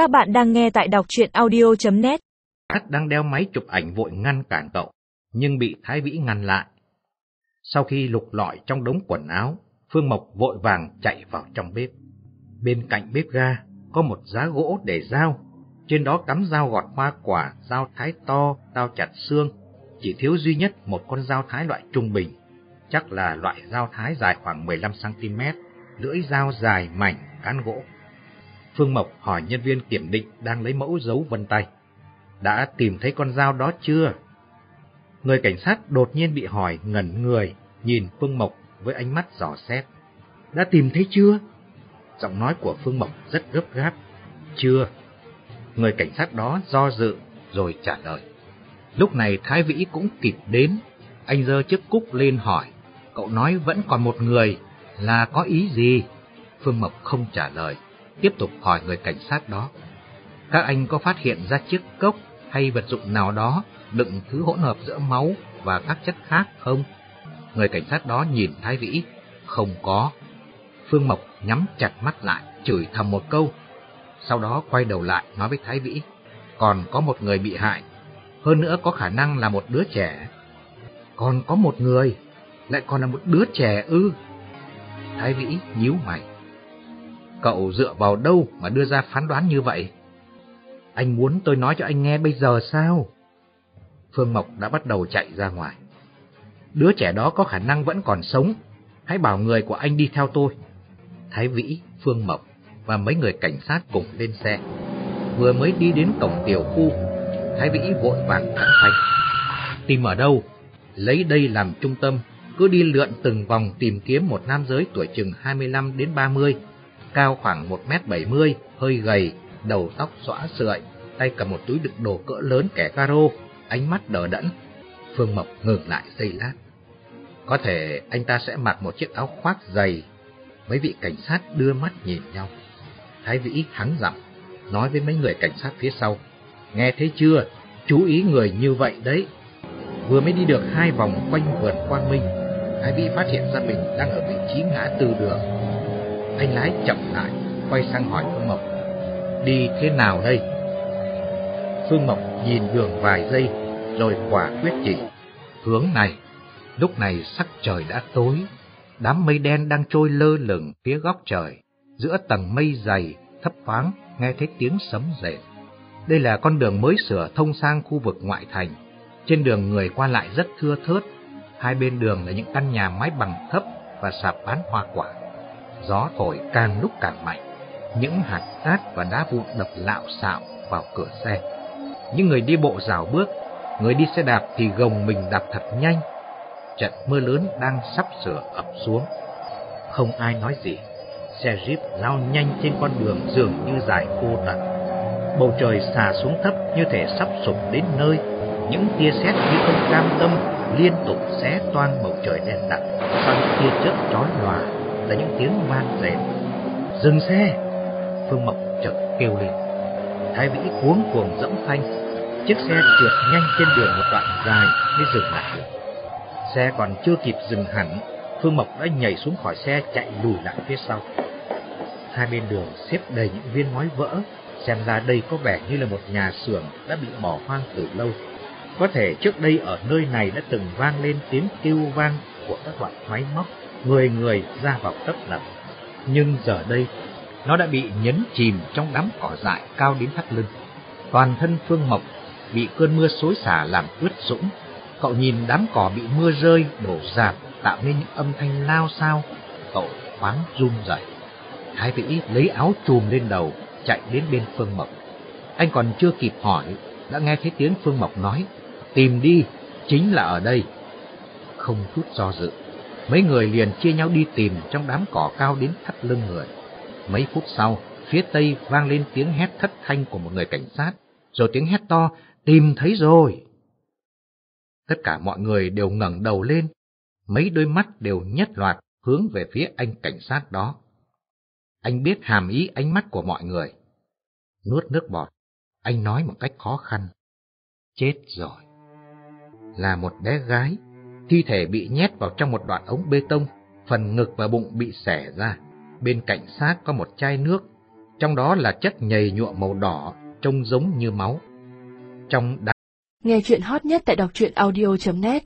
Các bạn đang nghe tại đọc truyện audio.net Hát đang đeo máy chụp ảnh vội ngăn cản cậu, nhưng bị Thái Vĩ ngăn lại. Sau khi lục lọi trong đống quần áo, Phương Mộc vội vàng chạy vào trong bếp. Bên cạnh bếp ga có một giá gỗ để dao, trên đó cắm dao gọt hoa quả, dao thái to, dao chặt xương, chỉ thiếu duy nhất một con dao thái loại trung bình, chắc là loại dao thái dài khoảng 15cm, lưỡi dao dài mảnh, cán gỗ. Phương Mộc hỏi nhân viên kiểm định đang lấy mẫu dấu vân tay. Đã tìm thấy con dao đó chưa? Người cảnh sát đột nhiên bị hỏi ngẩn người, nhìn Phương Mộc với ánh mắt dò xét. Đã tìm thấy chưa? Giọng nói của Phương Mộc rất gấp gáp. Chưa. Người cảnh sát đó do dự rồi trả lời. Lúc này Thái Vĩ cũng kịp đến. Anh dơ chiếc cúc lên hỏi. Cậu nói vẫn còn một người, là có ý gì? Phương Mộc không trả lời, tiếp tục hỏi người cảnh sát đó. Các anh có phát hiện ra chiếc cốc hay vật dụng nào đó đựng thứ hỗn hợp giữa máu và các chất khác không? Người cảnh sát đó nhìn Thái Vĩ, không có. Phương Mộc nhắm chặt mắt lại, chửi thầm một câu. Sau đó quay đầu lại nói với Thái Vĩ, còn có một người bị hại, hơn nữa có khả năng là một đứa trẻ. Còn có một người, lại còn là một đứa trẻ ư? Thái Vĩ nhíu mày. Cậu dựa vào đâu mà đưa ra phán đoán như vậy? Anh muốn tôi nói cho anh nghe bây giờ sao? Phương Mộc đã bắt đầu chạy ra ngoài. Đứa trẻ đó có khả năng vẫn còn sống. Hãy bảo người của anh đi theo tôi. Thái Vĩ, Phương Mộc và mấy người cảnh sát cùng lên xe. Vừa mới đi đến cổng tiểu khu, Thái Vĩ vội vàng thẳng phanh. Tìm ở đâu? Lấy đây làm trung tâm, cứ đi lượn từng vòng tìm kiếm một nam giới tuổi chừng 25 đến 30, cao khoảng 1m70, hơi gầy, đầu tóc xõa sợi, tay cầm một túi đựng đồ cỡ lớn kẻ caro, ánh mắt đờ đẫn. Phương Mộc ngừng lại giây lát. Có thể anh ta sẽ mặc một chiếc áo khoác dày. Mấy vị cảnh sát đưa mắt nhìn nhau. Thái Vĩ hắng giọng, nói với mấy người cảnh sát phía sau. Nghe thấy chưa? Chú ý người như vậy đấy. Vừa mới đi được hai vòng quanh vườn Quang Minh, Thái Vĩ phát hiện ra mình đang ở vị trí ngã tư đường. Anh lái chậm lại, quay sang hỏi Phương Mộc. Đi thế nào đây? Phương Mộc nhìn đường vài giây, rồi quả quyết chỉ. Hướng này, lúc này sắc trời đã tối, đám mây đen đang trôi lơ lửng phía góc trời. Giữa tầng mây dày, thấp thoáng, nghe thấy tiếng sấm rền. Đây là con đường mới sửa thông sang khu vực ngoại thành. Trên đường người qua lại rất thưa thớt, hai bên đường là những căn nhà mái bằng thấp và sạp bán hoa quả. Gió thổi càng lúc càng mạnh, những hạt cát và đá vụn đập lạo xạo vào cửa xe. Những người đi bộ rào bước, người đi xe đạp thì gồng mình đạp thật nhanh. Trận mưa lớn đang sắp sửa ập xuống. Không ai nói gì, xe jeep lao nhanh trên con đường dường như dài vô tận. Bầu trời xà xuống thấp như thể sắp sụp đến nơi, những tia sét như không cam tâm liên tục xé toan bầu trời đen đặc, xoắn tia chớp chói lòa là những tiếng vang rền. Dừng xe! Phương Mộc chợt kêu lên. Thái Vĩ cuống cuồng dẫm phanh, chiếc xe trượt nhanh trên đường một đoạn dài mới dừng lại. Xe còn chưa kịp dừng hẳn, Phương Mộc đã nhảy xuống khỏi xe chạy lùi lại phía sau. Hai bên đường xếp đầy những viên ngói vỡ, xem ra đây có vẻ như là một nhà xưởng đã bị bỏ hoang từ lâu. Có thể trước đây ở nơi này đã từng vang lên tiếng kêu vang của các loại máy móc, người người ra vào tấp nập. Nhưng giờ đây, nó đã bị nhấn chìm trong đám cỏ dại cao đến thắt lưng. Toàn thân Phương Mộc bị cơn mưa xối xả làm ướt sũng. Cậu nhìn đám cỏ bị mưa rơi đổ rạp tạo nên những âm thanh lao sao. Cậu khoáng run rẩy. Thái Vĩ lấy áo trùm lên đầu, chạy đến bên Phương Mộc. Anh còn chưa kịp hỏi, đã nghe thấy tiếng Phương Mộc nói, tìm đi, chính là ở đây. Không chút do dự, mấy người liền chia nhau đi tìm trong đám cỏ cao đến thắt lưng người. Mấy phút sau, phía tây vang lên tiếng hét thất thanh của một người cảnh sát, rồi tiếng hét to, tìm thấy rồi. Tất cả mọi người đều ngẩng đầu lên, mấy đôi mắt đều nhất loạt hướng về phía anh cảnh sát đó. Anh biết hàm ý ánh mắt của mọi người. Nuốt nước bọt, anh nói một cách khó khăn. Chết rồi. Là một bé gái, Thi thể bị nhét vào trong một đoạn ống bê tông, phần ngực và bụng bị xẻ ra. Bên cạnh xác có một chai nước, trong đó là chất nhầy nhụa màu đỏ, trông giống như máu. Trong đá... Nghe chuyện hot nhất tại đọc truyện audio.net